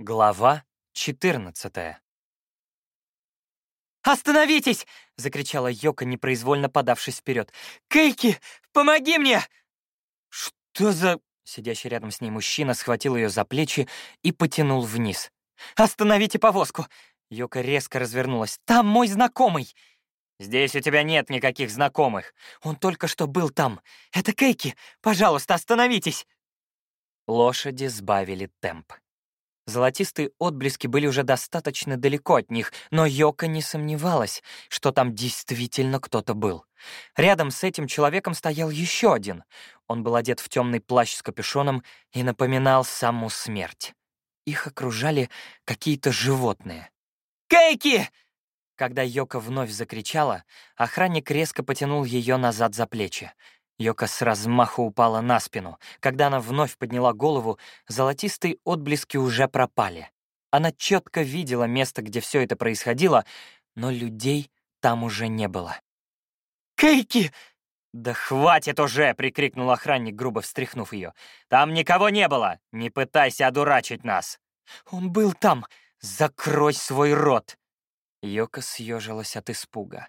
Глава 14 «Остановитесь!» — закричала Йока, непроизвольно подавшись вперед. «Кейки, помоги мне!» «Что за...» — сидящий рядом с ней мужчина схватил ее за плечи и потянул вниз. «Остановите повозку!» Йока резко развернулась. «Там мой знакомый!» «Здесь у тебя нет никаких знакомых. Он только что был там. Это Кейки. Пожалуйста, остановитесь!» Лошади сбавили темп. Золотистые отблески были уже достаточно далеко от них, но Йока не сомневалась, что там действительно кто-то был. Рядом с этим человеком стоял еще один. Он был одет в темный плащ с капюшоном и напоминал саму смерть. Их окружали какие-то животные. «Кейки!» Когда Йока вновь закричала, охранник резко потянул ее назад за плечи. Йока с размаху упала на спину. Когда она вновь подняла голову, золотистые отблески уже пропали. Она четко видела место, где все это происходило, но людей там уже не было. «Кейки!» «Да хватит уже!» — прикрикнул охранник, грубо встряхнув ее. «Там никого не было! Не пытайся одурачить нас!» «Он был там! Закрой свой рот!» Йока съежилась от испуга.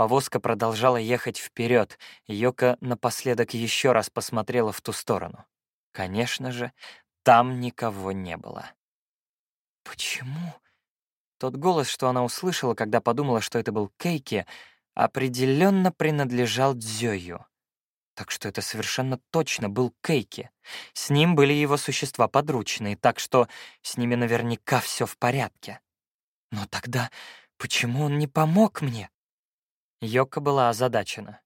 Повозка продолжала ехать вперед. Йока напоследок еще раз посмотрела в ту сторону. Конечно же, там никого не было. Почему? Тот голос, что она услышала, когда подумала, что это был Кейки, определенно принадлежал Дзёю. Так что это совершенно точно был Кейки. С ним были его существа подручные, так что с ними наверняка все в порядке. Но тогда почему он не помог мне? Йока была озадачена.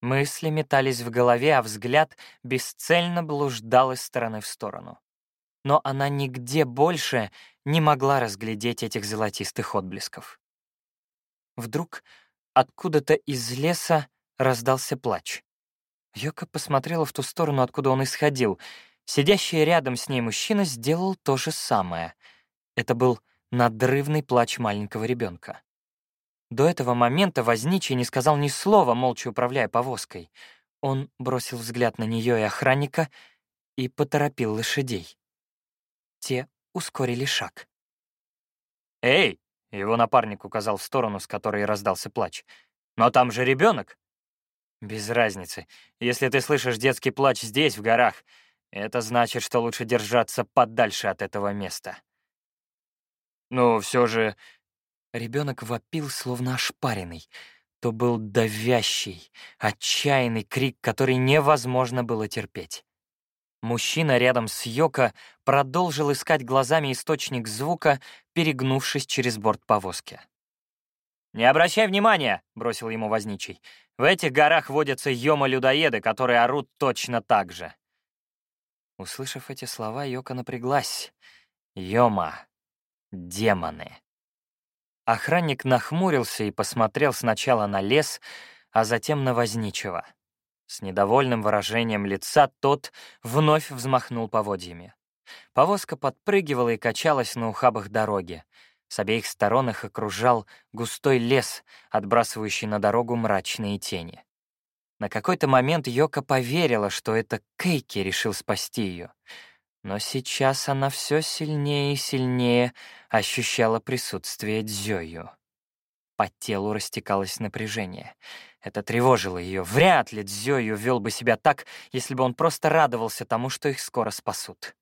Мысли метались в голове, а взгляд бесцельно блуждал из стороны в сторону. Но она нигде больше не могла разглядеть этих золотистых отблесков. Вдруг откуда-то из леса раздался плач. Йока посмотрела в ту сторону, откуда он исходил. Сидящий рядом с ней мужчина сделал то же самое. Это был надрывный плач маленького ребенка. До этого момента возничий не сказал ни слова, молча управляя повозкой. Он бросил взгляд на нее и охранника и поторопил лошадей. Те ускорили шаг. «Эй!» — его напарник указал в сторону, с которой раздался плач. «Но там же ребенок!» «Без разницы. Если ты слышишь детский плач здесь, в горах, это значит, что лучше держаться подальше от этого места». «Ну, все же Ребенок вопил, словно ошпаренный. То был давящий, отчаянный крик, который невозможно было терпеть. Мужчина рядом с Йоко продолжил искать глазами источник звука, перегнувшись через борт повозки. «Не обращай внимания!» — бросил ему возничий. «В этих горах водятся йома-людоеды, которые орут точно так же». Услышав эти слова, Йока напряглась. «Йома! Демоны!» Охранник нахмурился и посмотрел сначала на лес, а затем на Возничего. С недовольным выражением лица тот вновь взмахнул поводьями. Повозка подпрыгивала и качалась на ухабах дороги. С обеих сторон их окружал густой лес, отбрасывающий на дорогу мрачные тени. На какой-то момент Йока поверила, что это Кейки решил спасти ее. Но сейчас она все сильнее и сильнее ощущала присутствие Дзёю. По телу растекалось напряжение. Это тревожило ее. Вряд ли Дзёю вел бы себя так, если бы он просто радовался тому, что их скоро спасут.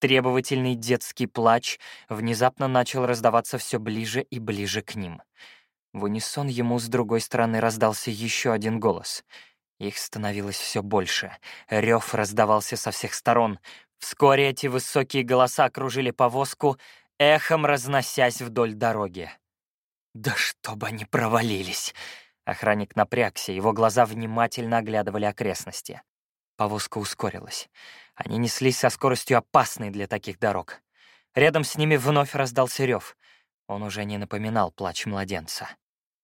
Требовательный детский плач внезапно начал раздаваться все ближе и ближе к ним. В унисон ему с другой стороны раздался еще один голос. Их становилось все больше. Рев раздавался со всех сторон. Вскоре эти высокие голоса окружили повозку, эхом разносясь вдоль дороги. «Да чтобы они провалились!» Охранник напрягся, его глаза внимательно оглядывали окрестности. Повозка ускорилась. Они неслись со скоростью опасной для таких дорог. Рядом с ними вновь раздался рев. Он уже не напоминал плач младенца.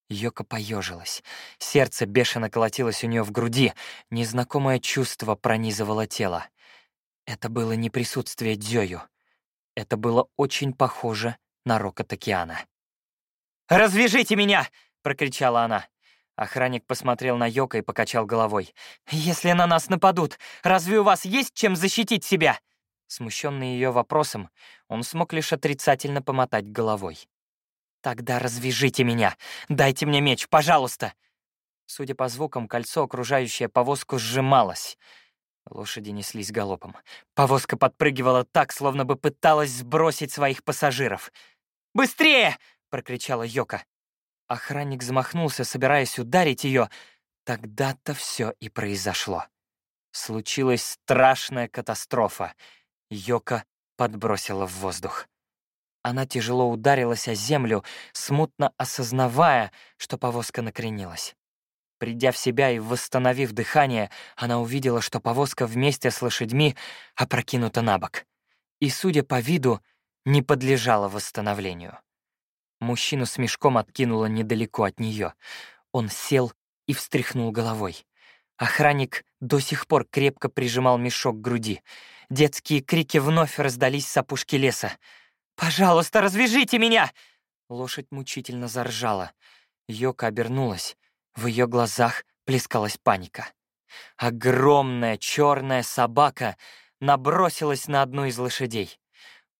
Йока поежилась. Сердце бешено колотилось у нее в груди. Незнакомое чувство пронизывало тело. Это было не присутствие Дзёю. Это было очень похоже на рокот океана. «Развяжите меня!» — прокричала она. Охранник посмотрел на Йока и покачал головой. «Если на нас нападут, разве у вас есть чем защитить себя?» Смущенный ее вопросом, он смог лишь отрицательно помотать головой. «Тогда развяжите меня! Дайте мне меч, пожалуйста!» Судя по звукам, кольцо, окружающее повозку, сжималось. Лошади неслись галопом. Повозка подпрыгивала так, словно бы пыталась сбросить своих пассажиров. «Быстрее!» — прокричала Йока. Охранник замахнулся, собираясь ударить ее. Тогда-то все и произошло. Случилась страшная катастрофа. Йока подбросила в воздух. Она тяжело ударилась о землю, смутно осознавая, что повозка накренилась. Придя в себя и восстановив дыхание, она увидела, что повозка вместе с лошадьми опрокинута на бок. И, судя по виду, не подлежала восстановлению. Мужчину с мешком откинуло недалеко от нее. Он сел и встряхнул головой. Охранник до сих пор крепко прижимал мешок к груди. Детские крики вновь раздались с опушки леса. «Пожалуйста, развяжите меня!» Лошадь мучительно заржала. Йока обернулась. В ее глазах плескалась паника. Огромная черная собака набросилась на одну из лошадей.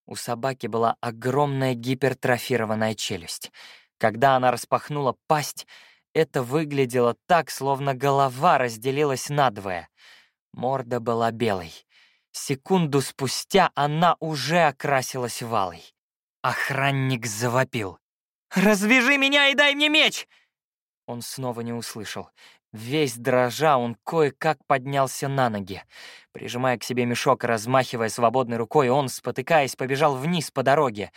У собаки была огромная гипертрофированная челюсть. Когда она распахнула пасть, это выглядело так, словно голова разделилась надвое. Морда была белой. Секунду спустя она уже окрасилась валой. Охранник завопил. «Развяжи меня и дай мне меч!» Он снова не услышал. Весь дрожа, он кое-как поднялся на ноги. Прижимая к себе мешок и размахивая свободной рукой, он, спотыкаясь, побежал вниз по дороге.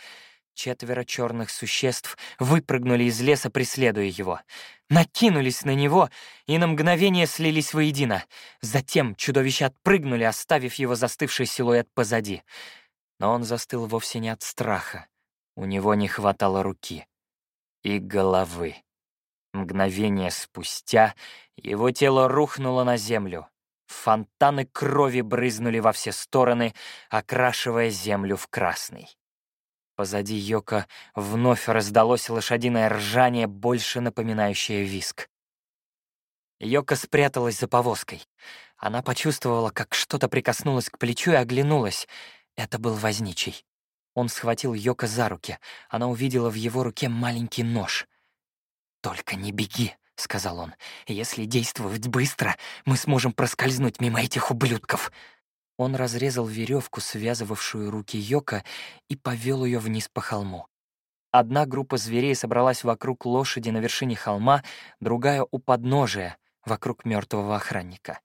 Четверо черных существ выпрыгнули из леса, преследуя его. Накинулись на него и на мгновение слились воедино. Затем чудовища отпрыгнули, оставив его застывший силуэт позади. Но он застыл вовсе не от страха. У него не хватало руки и головы. Мгновение спустя его тело рухнуло на землю. Фонтаны крови брызнули во все стороны, окрашивая землю в красный. Позади Йока вновь раздалось лошадиное ржание, больше напоминающее виск. Йока спряталась за повозкой. Она почувствовала, как что-то прикоснулось к плечу и оглянулась. Это был возничий. Он схватил Йока за руки. Она увидела в его руке маленький нож — «Только не беги», — сказал он. «Если действовать быстро, мы сможем проскользнуть мимо этих ублюдков». Он разрезал веревку, связывавшую руки Йока, и повел ее вниз по холму. Одна группа зверей собралась вокруг лошади на вершине холма, другая — у подножия, вокруг мертвого охранника.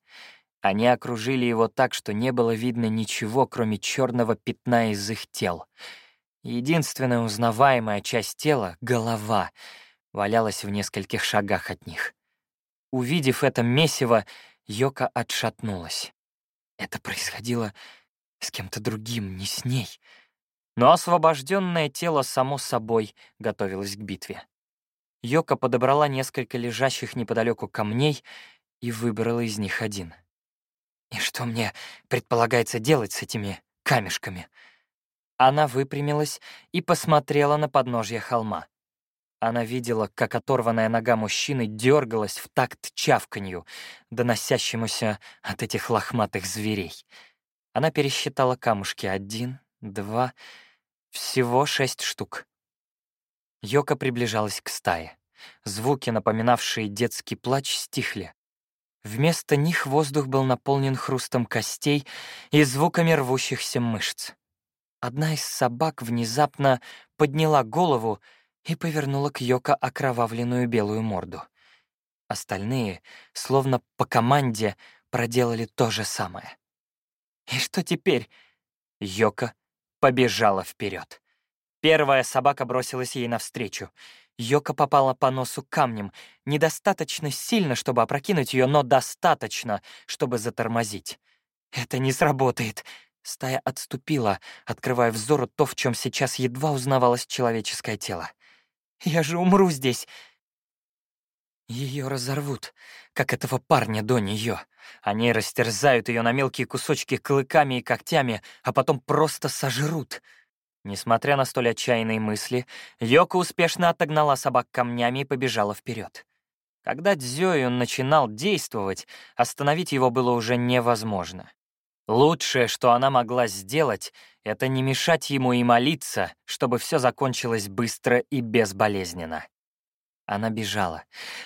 Они окружили его так, что не было видно ничего, кроме черного пятна из их тел. Единственная узнаваемая часть тела — голова — валялась в нескольких шагах от них. Увидев это месиво, Йока отшатнулась. Это происходило с кем-то другим, не с ней. Но освобожденное тело само собой готовилось к битве. Йока подобрала несколько лежащих неподалеку камней и выбрала из них один. «И что мне предполагается делать с этими камешками?» Она выпрямилась и посмотрела на подножье холма. Она видела, как оторванная нога мужчины дергалась в такт чавканью, доносящемуся от этих лохматых зверей. Она пересчитала камушки. Один, два, всего шесть штук. Йока приближалась к стае. Звуки, напоминавшие детский плач, стихли. Вместо них воздух был наполнен хрустом костей и звуками рвущихся мышц. Одна из собак внезапно подняла голову и повернула к Йоко окровавленную белую морду. Остальные, словно по команде, проделали то же самое. И что теперь? Йока побежала вперед. Первая собака бросилась ей навстречу. Йока попала по носу камнем, недостаточно сильно, чтобы опрокинуть ее, но достаточно, чтобы затормозить. Это не сработает. Стая отступила, открывая взору то, в чем сейчас едва узнавалось человеческое тело. Я же умру здесь. Ее разорвут, как этого парня до нее. Они растерзают ее на мелкие кусочки клыками и когтями, а потом просто сожрут. Несмотря на столь отчаянные мысли, Йока успешно отогнала собак камнями и побежала вперед. Когда Дзёю начинал действовать, остановить его было уже невозможно. Лучшее, что она могла сделать, это не мешать ему и молиться, чтобы все закончилось быстро и безболезненно. Она бежала.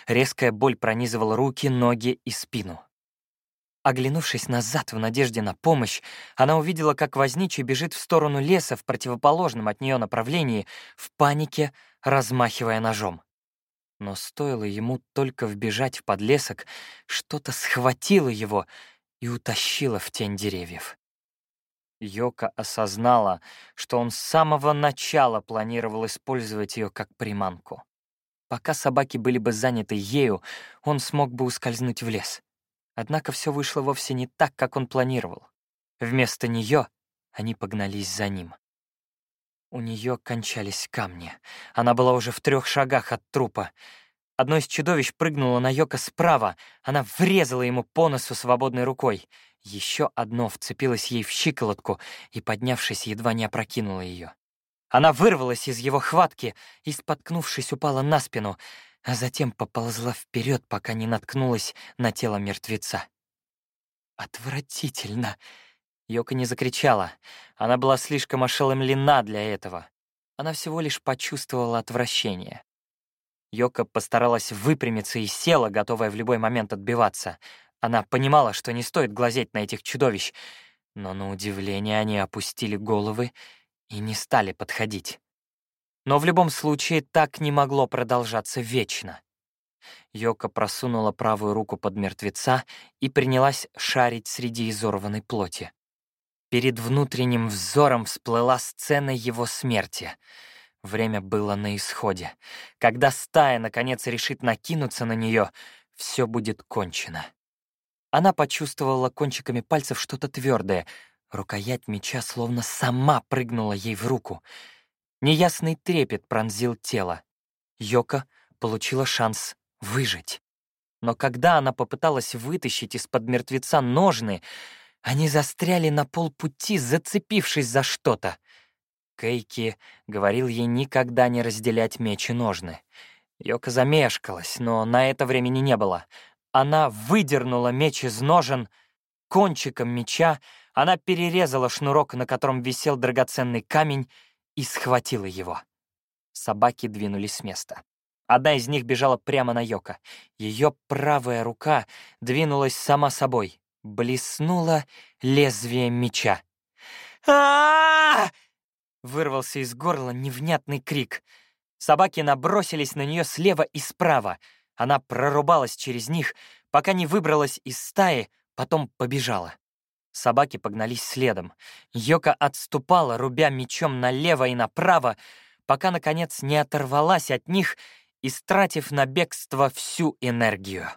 Резкая боль пронизывала руки, ноги и спину. Оглянувшись назад в надежде на помощь, она увидела, как возничий бежит в сторону леса в противоположном от нее направлении, в панике, размахивая ножом. Но стоило ему только вбежать в подлесок, что-то схватило его и утащило в тень деревьев. Йока осознала, что он с самого начала планировал использовать ее как приманку. Пока собаки были бы заняты ею, он смог бы ускользнуть в лес. Однако все вышло вовсе не так, как он планировал. Вместо нее они погнались за ним. У нее кончались камни. Она была уже в трех шагах от трупа. Одно из чудовищ прыгнуло на Йока справа. Она врезала ему по носу свободной рукой. Еще одно вцепилось ей в щиколотку и, поднявшись, едва не опрокинуло ее. Она вырвалась из его хватки и, споткнувшись, упала на спину, а затем поползла вперед, пока не наткнулась на тело мертвеца. «Отвратительно!» Йока не закричала. Она была слишком ошеломлена для этого. Она всего лишь почувствовала отвращение. Йока постаралась выпрямиться и села, готовая в любой момент отбиваться. Она понимала, что не стоит глазеть на этих чудовищ, но на удивление они опустили головы и не стали подходить. Но в любом случае так не могло продолжаться вечно. Йока просунула правую руку под мертвеца и принялась шарить среди изорванной плоти. Перед внутренним взором всплыла сцена его смерти. Время было на исходе. Когда стая, наконец, решит накинуться на нее, все будет кончено. Она почувствовала кончиками пальцев что-то твердое. Рукоять меча словно сама прыгнула ей в руку. Неясный трепет пронзил тело. Йока получила шанс выжить. Но когда она попыталась вытащить из-под мертвеца ножны, они застряли на полпути, зацепившись за что-то. Кейки говорил ей никогда не разделять меч и ножны. Йока замешкалась, но на это времени не было. Она выдернула меч из ножен, кончиком меча она перерезала шнурок, на котором висел драгоценный камень, и схватила его. Собаки двинулись с места. Одна из них бежала прямо на Йока. Ее правая рука двинулась сама собой. Блеснуло лезвие меча. а Вырвался из горла невнятный крик. Собаки набросились на нее слева и справа — она прорубалась через них, пока не выбралась из стаи, потом побежала. Собаки погнались следом. Йока отступала, рубя мечом налево и направо, пока, наконец, не оторвалась от них, истратив на бегство всю энергию.